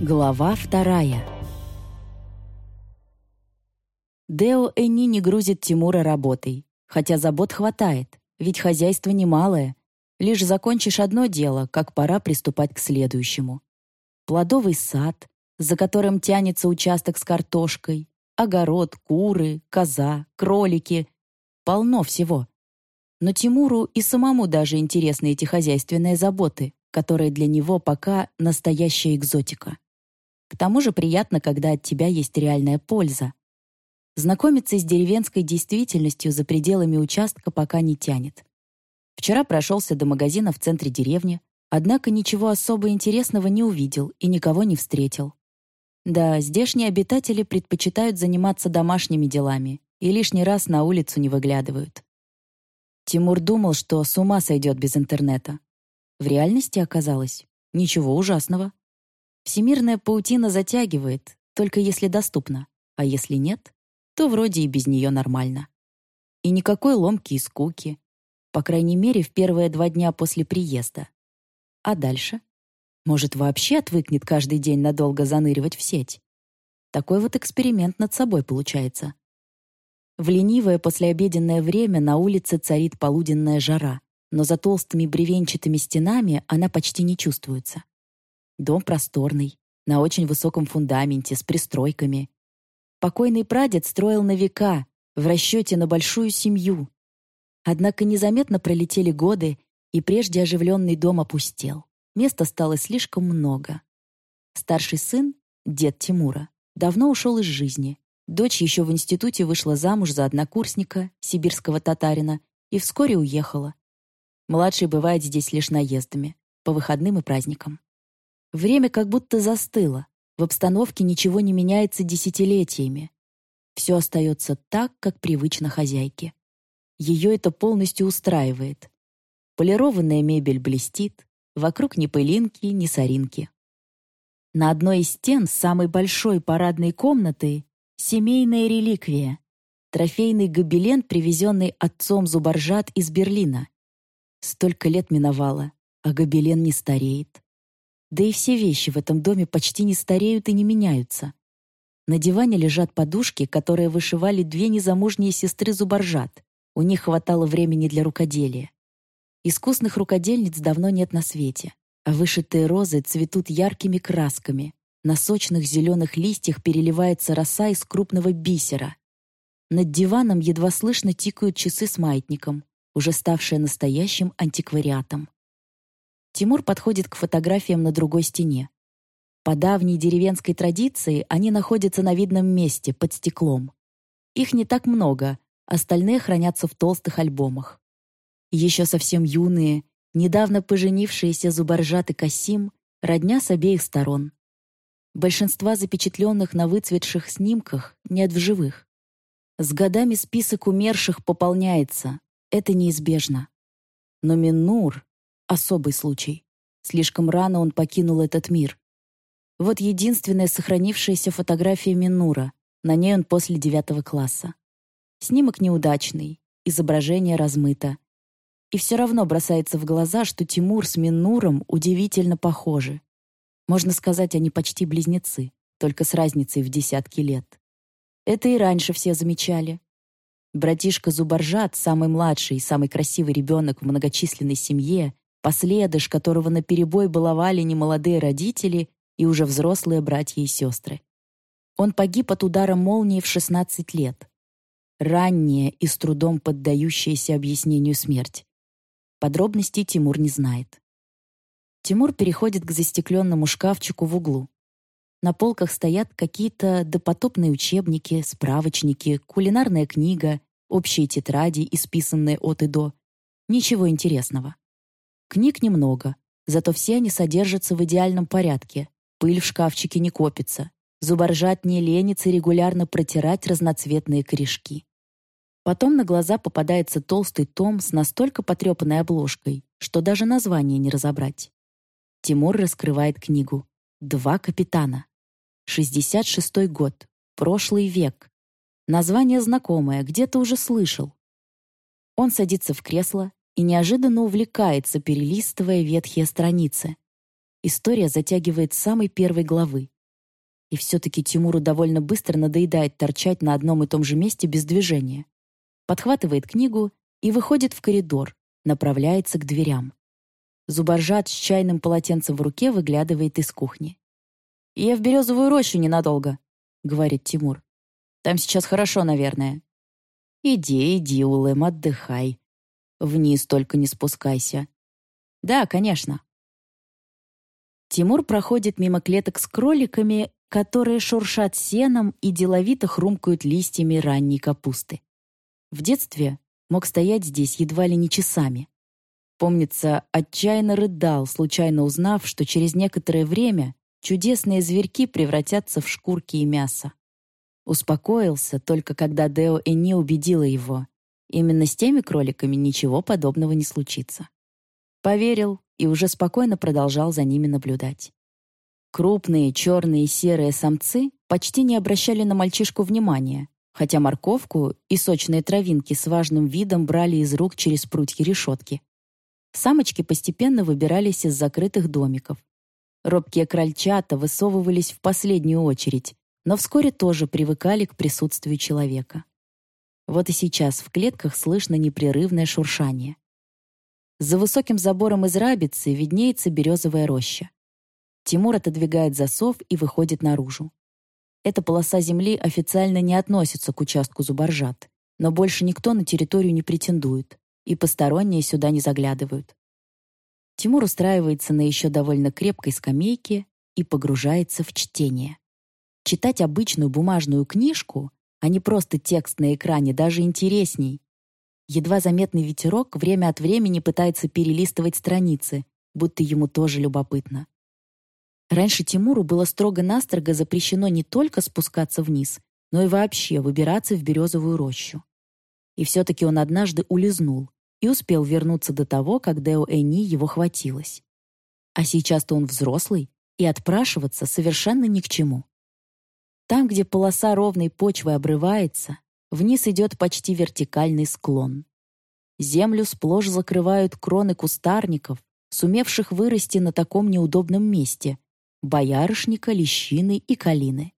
Глава вторая Део Энни не грузит Тимура работой, хотя забот хватает, ведь хозяйство немалое. Лишь закончишь одно дело, как пора приступать к следующему. Плодовый сад, за которым тянется участок с картошкой, огород, куры, коза, кролики. Полно всего. Но Тимуру и самому даже интересны эти хозяйственные заботы, которые для него пока настоящая экзотика. К тому же приятно, когда от тебя есть реальная польза. Знакомиться с деревенской действительностью за пределами участка пока не тянет. Вчера прошелся до магазина в центре деревни, однако ничего особо интересного не увидел и никого не встретил. Да, здешние обитатели предпочитают заниматься домашними делами и лишний раз на улицу не выглядывают. Тимур думал, что с ума сойдет без интернета. В реальности оказалось ничего ужасного. Всемирная паутина затягивает, только если доступна, а если нет, то вроде и без нее нормально. И никакой ломки и скуки, по крайней мере, в первые два дня после приезда. А дальше? Может, вообще отвыкнет каждый день надолго заныривать в сеть? Такой вот эксперимент над собой получается. В ленивое послеобеденное время на улице царит полуденная жара, но за толстыми бревенчатыми стенами она почти не чувствуется. Дом просторный, на очень высоком фундаменте, с пристройками. Покойный прадед строил на века, в расчете на большую семью. Однако незаметно пролетели годы, и прежде оживленный дом опустел. Места стало слишком много. Старший сын, дед Тимура, давно ушел из жизни. Дочь еще в институте вышла замуж за однокурсника, сибирского татарина, и вскоре уехала. Младший бывает здесь лишь наездами, по выходным и праздникам. Время как будто застыло. В обстановке ничего не меняется десятилетиями. Все остается так, как привычно хозяйке. Ее это полностью устраивает. Полированная мебель блестит, вокруг ни пылинки, ни соринки. На одной из стен самой большой парадной комнаты семейная реликвия — трофейный гобелен, привезенный отцом Зубаржат из Берлина. Столько лет миновало, а гобелен не стареет. Да и все вещи в этом доме почти не стареют и не меняются. На диване лежат подушки, которые вышивали две незамужние сестры Зубаржат. У них хватало времени для рукоделия. Искусных рукодельниц давно нет на свете, а вышитые розы цветут яркими красками. На сочных зеленых листьях переливается роса из крупного бисера. Над диваном едва слышно тикают часы с маятником, уже ставшие настоящим антиквариатом. Тимур подходит к фотографиям на другой стене. По давней деревенской традиции они находятся на видном месте, под стеклом. Их не так много, остальные хранятся в толстых альбомах. Еще совсем юные, недавно поженившиеся Зубаржат и Касим, родня с обеих сторон. Большинства запечатленных на выцветших снимках нет в живых. С годами список умерших пополняется, это неизбежно. Но Минур Особый случай. Слишком рано он покинул этот мир. Вот единственная сохранившаяся фотография Минура. На ней он после девятого класса. Снимок неудачный, изображение размыто. И все равно бросается в глаза, что Тимур с Минуром удивительно похожи. Можно сказать, они почти близнецы, только с разницей в десятки лет. Это и раньше все замечали. Братишка Зубаржат, самый младший и самый красивый ребенок в многочисленной семье, последыш, которого наперебой баловали немолодые родители и уже взрослые братья и сестры. Он погиб от удара молнии в 16 лет. Ранняя и с трудом поддающаяся объяснению смерть. Подробностей Тимур не знает. Тимур переходит к застекленному шкафчику в углу. На полках стоят какие-то допотопные учебники, справочники, кулинарная книга, общие тетради, исписанные от и до. Ничего интересного. Книг немного, зато все они содержатся в идеальном порядке. Пыль в шкафчике не копится. Зуборжат не ленится регулярно протирать разноцветные корешки. Потом на глаза попадается толстый том с настолько потрепанной обложкой, что даже название не разобрать. Тимур раскрывает книгу. «Два капитана». 66-й год. Прошлый век. Название знакомое, где-то уже слышал. Он садится в кресло, и неожиданно увлекается, перелистывая ветхие страницы. история затягивает с самой первой главы. И все-таки Тимуру довольно быстро надоедает торчать на одном и том же месте без движения. Подхватывает книгу и выходит в коридор, направляется к дверям. Зубаржат с чайным полотенцем в руке выглядывает из кухни. «Я в березовую рощу ненадолго», — говорит Тимур. «Там сейчас хорошо, наверное». «Иди, иди, Улэм, отдыхай. Вниз только не спускайся». «Да, конечно». Тимур проходит мимо клеток с кроликами, которые шуршат сеном и деловито хрумкают листьями ранней капусты. В детстве мог стоять здесь едва ли не часами. Помнится, отчаянно рыдал, случайно узнав, что через некоторое время чудесные зверьки превратятся в шкурки и мясо. Успокоился только когда Део Эни убедила его. Именно с теми кроликами ничего подобного не случится. Поверил и уже спокойно продолжал за ними наблюдать. Крупные черные и серые самцы почти не обращали на мальчишку внимания, хотя морковку и сочные травинки с важным видом брали из рук через прутья решетки. Самочки постепенно выбирались из закрытых домиков, Робкие крольчата высовывались в последнюю очередь, но вскоре тоже привыкали к присутствию человека. Вот и сейчас в клетках слышно непрерывное шуршание. За высоким забором из рабицы виднеется березовая роща. Тимур отодвигает засов и выходит наружу. Эта полоса земли официально не относится к участку зубаржат, но больше никто на территорию не претендует, и посторонние сюда не заглядывают. Тимур устраивается на еще довольно крепкой скамейке и погружается в чтение. Читать обычную бумажную книжку, а не просто текст на экране, даже интересней. Едва заметный ветерок время от времени пытается перелистывать страницы, будто ему тоже любопытно. Раньше Тимуру было строго-настрого запрещено не только спускаться вниз, но и вообще выбираться в березовую рощу. И все-таки он однажды улизнул, и успел вернуться до того, как Део Эни его хватилось. А сейчас-то он взрослый, и отпрашиваться совершенно ни к чему. Там, где полоса ровной почвы обрывается, вниз идет почти вертикальный склон. Землю сплошь закрывают кроны кустарников, сумевших вырасти на таком неудобном месте — боярышника, лещины и калины.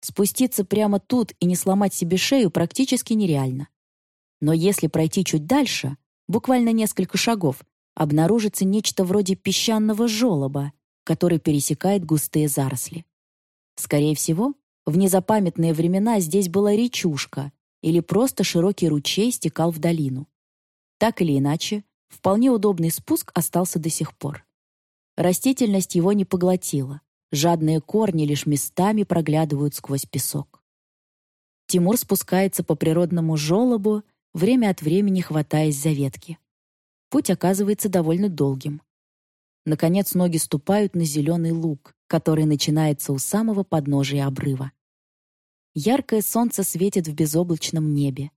Спуститься прямо тут и не сломать себе шею практически нереально. Но если пройти чуть дальше, буквально несколько шагов, обнаружится нечто вроде песчаного желоба, который пересекает густые заросли. Скорее всего, в незапамятные времена здесь была речушка или просто широкий ручей стекал в долину. Так или иначе, вполне удобный спуск остался до сих пор. Растительность его не поглотила, жадные корни лишь местами проглядывают сквозь песок. Тимур спускается по природному желобу время от времени хватаясь за ветки. Путь оказывается довольно долгим. Наконец ноги ступают на зеленый луг, который начинается у самого подножия обрыва. Яркое солнце светит в безоблачном небе.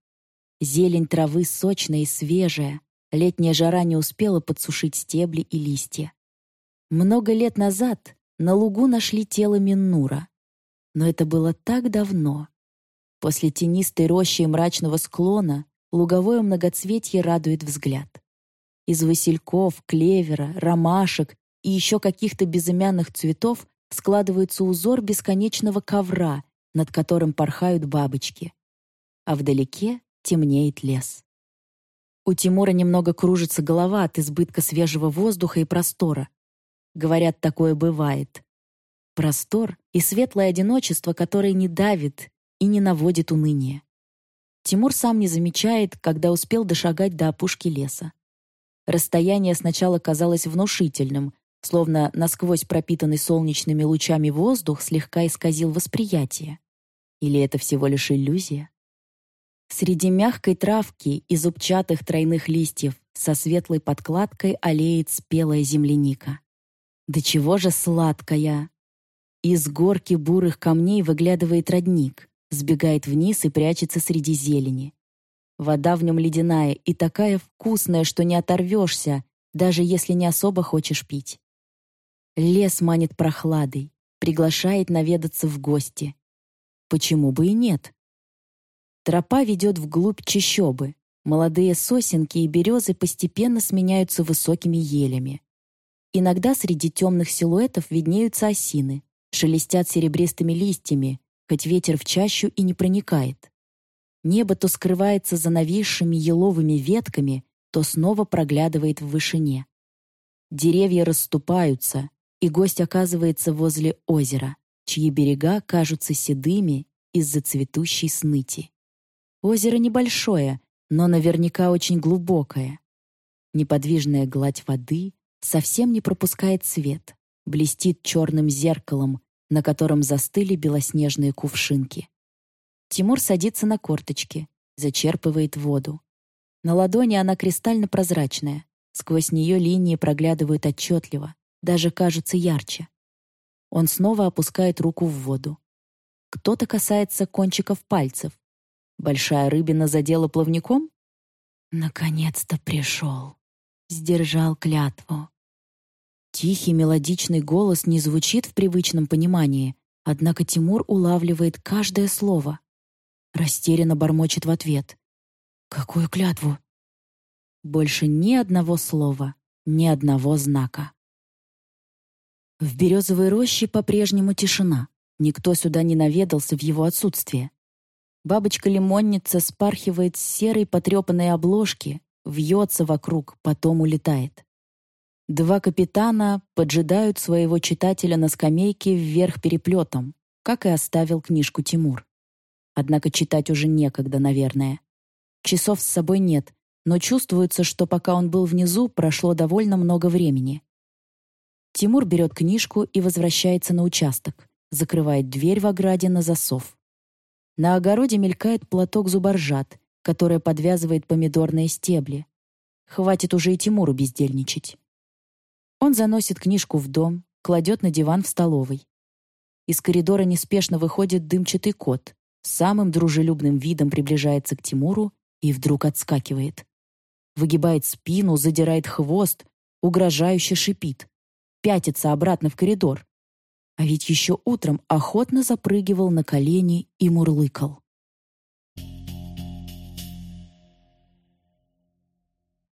Зелень травы сочная и свежая, летняя жара не успела подсушить стебли и листья. Много лет назад на лугу нашли тело Миннура. Но это было так давно. После тенистой рощи и мрачного склона луговое многоцветье радует взгляд. Из васильков, клевера, ромашек и еще каких-то безымянных цветов складывается узор бесконечного ковра, над которым порхают бабочки. А вдалеке темнеет лес. У Тимура немного кружится голова от избытка свежего воздуха и простора. Говорят, такое бывает. Простор и светлое одиночество, которое не давит и не наводит уныние. Тимур сам не замечает, когда успел дошагать до опушки леса. Расстояние сначала казалось внушительным, словно насквозь пропитанный солнечными лучами воздух слегка исказил восприятие. Или это всего лишь иллюзия? Среди мягкой травки и зубчатых тройных листьев со светлой подкладкой аллеет спелая земляника. Да чего же сладкая! Из горки бурых камней выглядывает родник сбегает вниз и прячется среди зелени. Вода в нем ледяная и такая вкусная, что не оторвешься, даже если не особо хочешь пить. Лес манит прохладой, приглашает наведаться в гости. Почему бы и нет? Тропа ведет вглубь чащобы. Молодые сосенки и березы постепенно сменяются высокими елями. Иногда среди темных силуэтов виднеются осины, шелестят серебристыми листьями, хоть ветер в чащу и не проникает. Небо то скрывается за нависшими еловыми ветками, то снова проглядывает в вышине. Деревья расступаются, и гость оказывается возле озера, чьи берега кажутся седыми из-за цветущей сныти. Озеро небольшое, но наверняка очень глубокое. Неподвижная гладь воды совсем не пропускает свет, блестит черным зеркалом, на котором застыли белоснежные кувшинки. Тимур садится на корточки, зачерпывает воду. На ладони она кристально прозрачная, сквозь нее линии проглядывают отчетливо, даже кажутся ярче. Он снова опускает руку в воду. Кто-то касается кончиков пальцев. Большая рыбина задела плавником? Наконец-то пришел. Сдержал клятву. Тихий мелодичный голос не звучит в привычном понимании, однако Тимур улавливает каждое слово. Растерянно бормочет в ответ. «Какую клятву?» Больше ни одного слова, ни одного знака. В березовой роще по-прежнему тишина. Никто сюда не наведался в его отсутствие. Бабочка-лимонница спархивает с серой потрепанной обложки, вьется вокруг, потом улетает. Два капитана поджидают своего читателя на скамейке вверх переплетом, как и оставил книжку Тимур. Однако читать уже некогда, наверное. Часов с собой нет, но чувствуется, что пока он был внизу, прошло довольно много времени. Тимур берет книжку и возвращается на участок, закрывает дверь в ограде на засов. На огороде мелькает платок зубаржат, которая подвязывает помидорные стебли. Хватит уже и Тимуру бездельничать. Он заносит книжку в дом, кладет на диван в столовой. Из коридора неспешно выходит дымчатый кот, самым дружелюбным видом приближается к Тимуру и вдруг отскакивает. Выгибает спину, задирает хвост, угрожающе шипит пятится обратно в коридор. А ведь еще утром охотно запрыгивал на колени и мурлыкал.